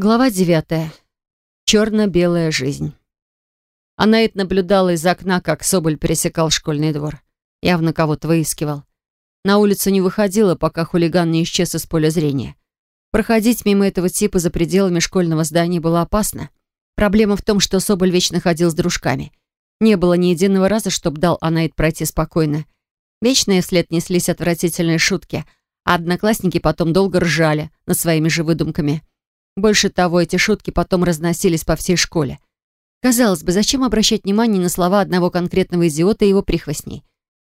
Глава девятая. Черно-белая жизнь. Анаит наблюдала из окна, как Соболь пересекал школьный двор. Явно кого-то выискивал. На улицу не выходила, пока хулиган не исчез из поля зрения. Проходить мимо этого типа за пределами школьного здания было опасно. Проблема в том, что Соболь вечно ходил с дружками. Не было ни единого раза, чтоб дал Анаит пройти спокойно. Вечно вслед неслись отвратительные шутки, а одноклассники потом долго ржали над своими же выдумками. Больше того, эти шутки потом разносились по всей школе. Казалось бы, зачем обращать внимание на слова одного конкретного идиота и его прихвостней?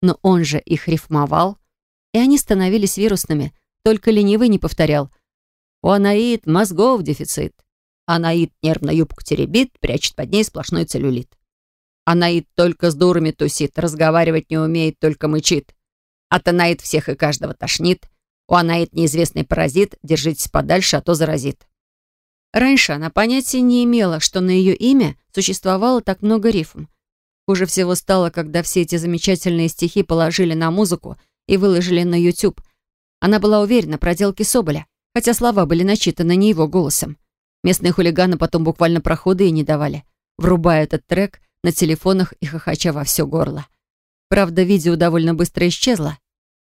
Но он же их рифмовал, и они становились вирусными, только ленивый не повторял. У Анаид мозгов дефицит. Анаид нервно юбку теребит, прячет под ней сплошной целлюлит. Анаид только с дурами тусит, разговаривать не умеет, только мычит. От Анаид всех и каждого тошнит. У Анаид неизвестный паразит, держитесь подальше, а то заразит. Раньше она понятия не имела, что на ее имя существовало так много рифм. Хуже всего стало, когда все эти замечательные стихи положили на музыку и выложили на YouTube. Она была уверена проделки Соболя, хотя слова были начитаны не его голосом. Местные хулиганы потом буквально проходы и не давали, врубая этот трек на телефонах и хохоча во все горло. Правда, видео довольно быстро исчезло.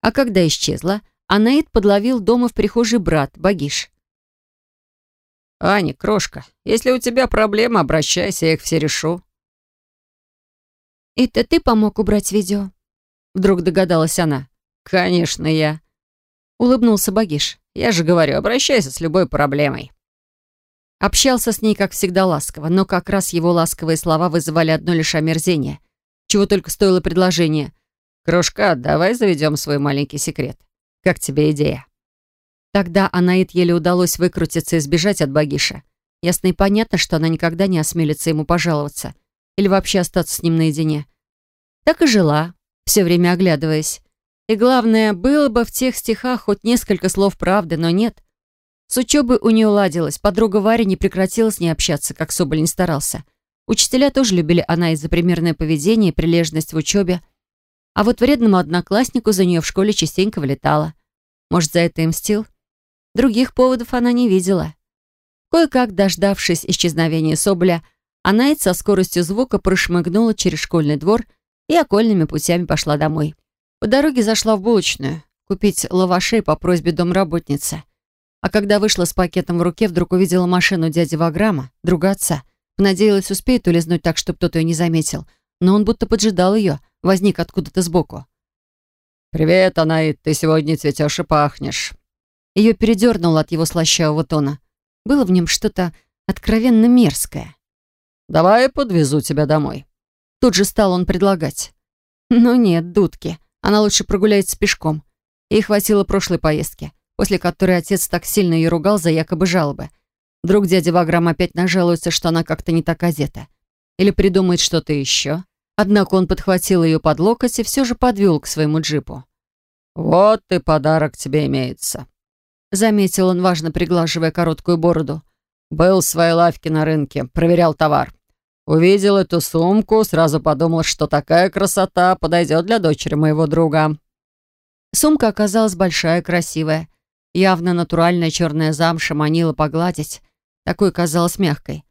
А когда исчезло, Анаид подловил дома в прихожей брат, Багиш. «Аня, крошка, если у тебя проблемы, обращайся, я их все решу». «Это ты помог убрать видео?» Вдруг догадалась она. «Конечно, я». Улыбнулся Багиш. «Я же говорю, обращайся с любой проблемой». Общался с ней, как всегда, ласково, но как раз его ласковые слова вызывали одно лишь омерзение. Чего только стоило предложение. «Крошка, давай заведем свой маленький секрет. Как тебе идея?» Тогда Анаит еле удалось выкрутиться и сбежать от Багиша. Ясно и понятно, что она никогда не осмелится ему пожаловаться. Или вообще остаться с ним наедине. Так и жила, все время оглядываясь. И главное, было бы в тех стихах хоть несколько слов правды, но нет. С учебой у нее ладилось, подруга Варя не прекратила с ней общаться, как Соболь не старался. Учителя тоже любили она из за примерное поведение и прилежность в учебе. А вот вредному однокласснику за нее в школе частенько вылетало. Может, за это и мстил? Других поводов она не видела. Кое-как, дождавшись исчезновения Соболя, Анаит со скоростью звука прошмыгнула через школьный двор и окольными путями пошла домой. По дороге зашла в булочную купить лавашей по просьбе домработницы. А когда вышла с пакетом в руке, вдруг увидела машину дяди Ваграма, друга отца. Понадеялась, успеет улизнуть так, чтобы кто-то ее не заметил. Но он будто поджидал ее, возник откуда-то сбоку. «Привет, Анаит, ты сегодня цветешь и пахнешь». Ее передернуло от его слащавого тона. Было в нем что-то откровенно мерзкое. «Давай я подвезу тебя домой». Тут же стал он предлагать. Но нет, дудки. Она лучше прогуляется пешком. Ей хватило прошлой поездки, после которой отец так сильно ее ругал за якобы жалобы. Вдруг дядя Ваграм опять нажалуется, что она как-то не так одета. Или придумает что-то еще. Однако он подхватил ее под локоть и все же подвел к своему джипу. «Вот и подарок тебе имеется», заметил он, важно приглаживая короткую бороду. «Был в своей лавке на рынке, проверял товар. Увидел эту сумку, сразу подумал, что такая красота подойдет для дочери моего друга». Сумка оказалась большая, красивая. Явно натуральная черная замша манила погладить. Такой казалась мягкой.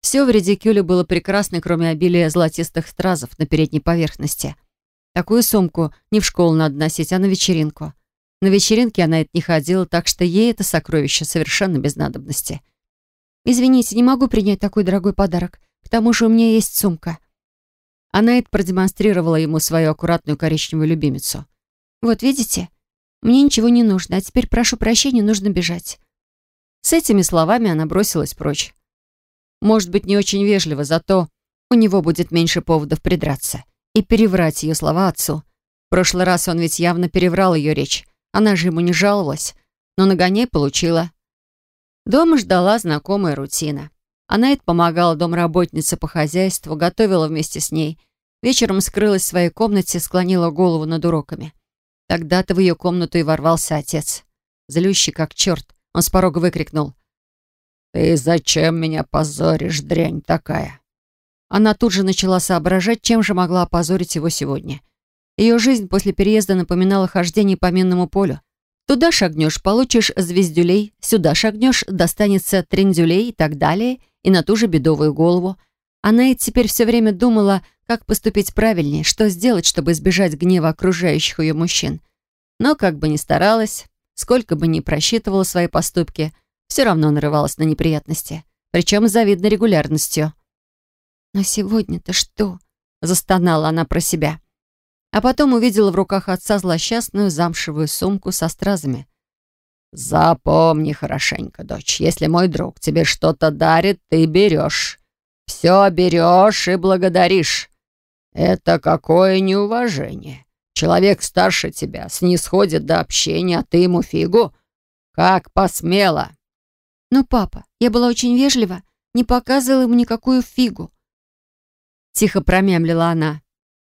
Все в редикюле было прекрасно, кроме обилия золотистых стразов на передней поверхности. Такую сумку не в школу надо носить, а на вечеринку. На вечеринке она это не ходила, так что ей это сокровище совершенно без надобности. «Извините, не могу принять такой дорогой подарок. К тому же у меня есть сумка». Она это продемонстрировала ему свою аккуратную коричневую любимицу. «Вот видите? Мне ничего не нужно, а теперь прошу прощения, нужно бежать». С этими словами она бросилась прочь. Может быть, не очень вежливо, зато у него будет меньше поводов придраться и переврать ее слова отцу. В прошлый раз он ведь явно переврал ее речь. Она же ему не жаловалась, но нагоняй получила. Дома ждала знакомая рутина. Она это помогала домработнице по хозяйству, готовила вместе с ней. Вечером скрылась в своей комнате, склонила голову над уроками. Тогда-то в ее комнату и ворвался отец. Злющий как черт, он с порога выкрикнул. «Ты зачем меня позоришь, дрянь такая?» Она тут же начала соображать, чем же могла опозорить его сегодня. Ее жизнь после переезда напоминала хождение по минному полю. Туда шагнешь, получишь звездюлей, сюда шагнешь, достанется трендюлей и так далее, и на ту же бедовую голову. Она и теперь все время думала, как поступить правильнее, что сделать, чтобы избежать гнева окружающих ее мужчин. Но как бы ни старалась, сколько бы ни просчитывала свои поступки, все равно нарывалась на неприятности, причем с завидной регулярностью. «Но сегодня-то что?» — застонала она про себя. А потом увидела в руках отца злосчастную замшевую сумку со стразами. «Запомни хорошенько, дочь, если мой друг тебе что-то дарит, ты берешь. Все берешь и благодаришь. Это какое неуважение. Человек старше тебя, снисходит до общения, а ты ему фигу. Как посмела!» «Ну, папа, я была очень вежлива, не показывала ему никакую фигу». Тихо промямлила она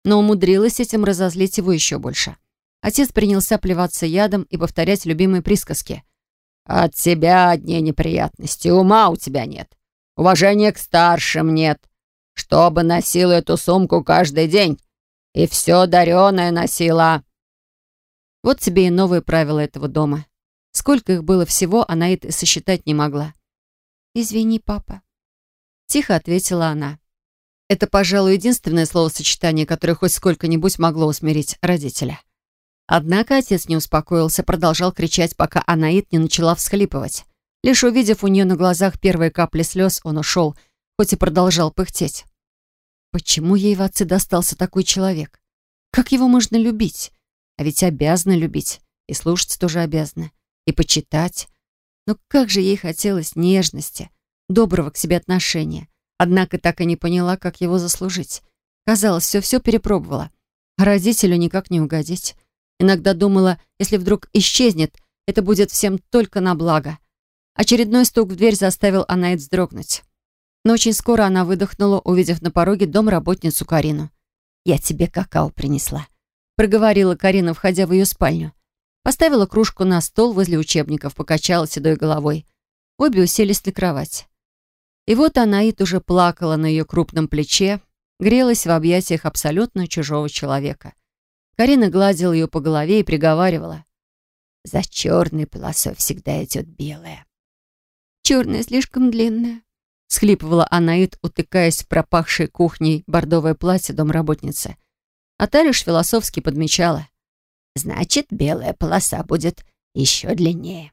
но умудрилась этим разозлить его еще больше. Отец принялся плеваться ядом и повторять любимые присказки. «От тебя одни неприятности, ума у тебя нет, уважения к старшим нет, чтобы носила эту сумку каждый день, и все дареное носила». Вот тебе и новые правила этого дома. Сколько их было всего, она и сосчитать не могла. «Извини, папа», — тихо ответила она. Это, пожалуй, единственное словосочетание, которое хоть сколько-нибудь могло усмирить родителя. Однако отец не успокоился, продолжал кричать, пока Анаит не начала всхлипывать. Лишь увидев у нее на глазах первые капли слез, он ушел, хоть и продолжал пыхтеть. Почему ей в отце достался такой человек? Как его можно любить? А ведь обязаны любить. И слушаться тоже обязаны. И почитать. Но как же ей хотелось нежности, доброго к себе отношения. Однако так и не поняла, как его заслужить. Казалось, все-все перепробовала. А родителю никак не угодить. Иногда думала, если вдруг исчезнет, это будет всем только на благо. Очередной стук в дверь заставил Анаит вздрогнуть. Но очень скоро она выдохнула, увидев на пороге домработницу Карину. «Я тебе какао принесла», — проговорила Карина, входя в ее спальню. Поставила кружку на стол возле учебников, покачала седой головой. Обе уселись на кровать. И вот Анаит уже плакала на ее крупном плече, грелась в объятиях абсолютно чужого человека. Карина гладила ее по голове и приговаривала. «За черной полосой всегда идет белая». «Черная слишком длинная», — схлипывала Анаит, утыкаясь в пропахшей кухней бордовое платье домработницы. А та философски подмечала. «Значит, белая полоса будет еще длиннее».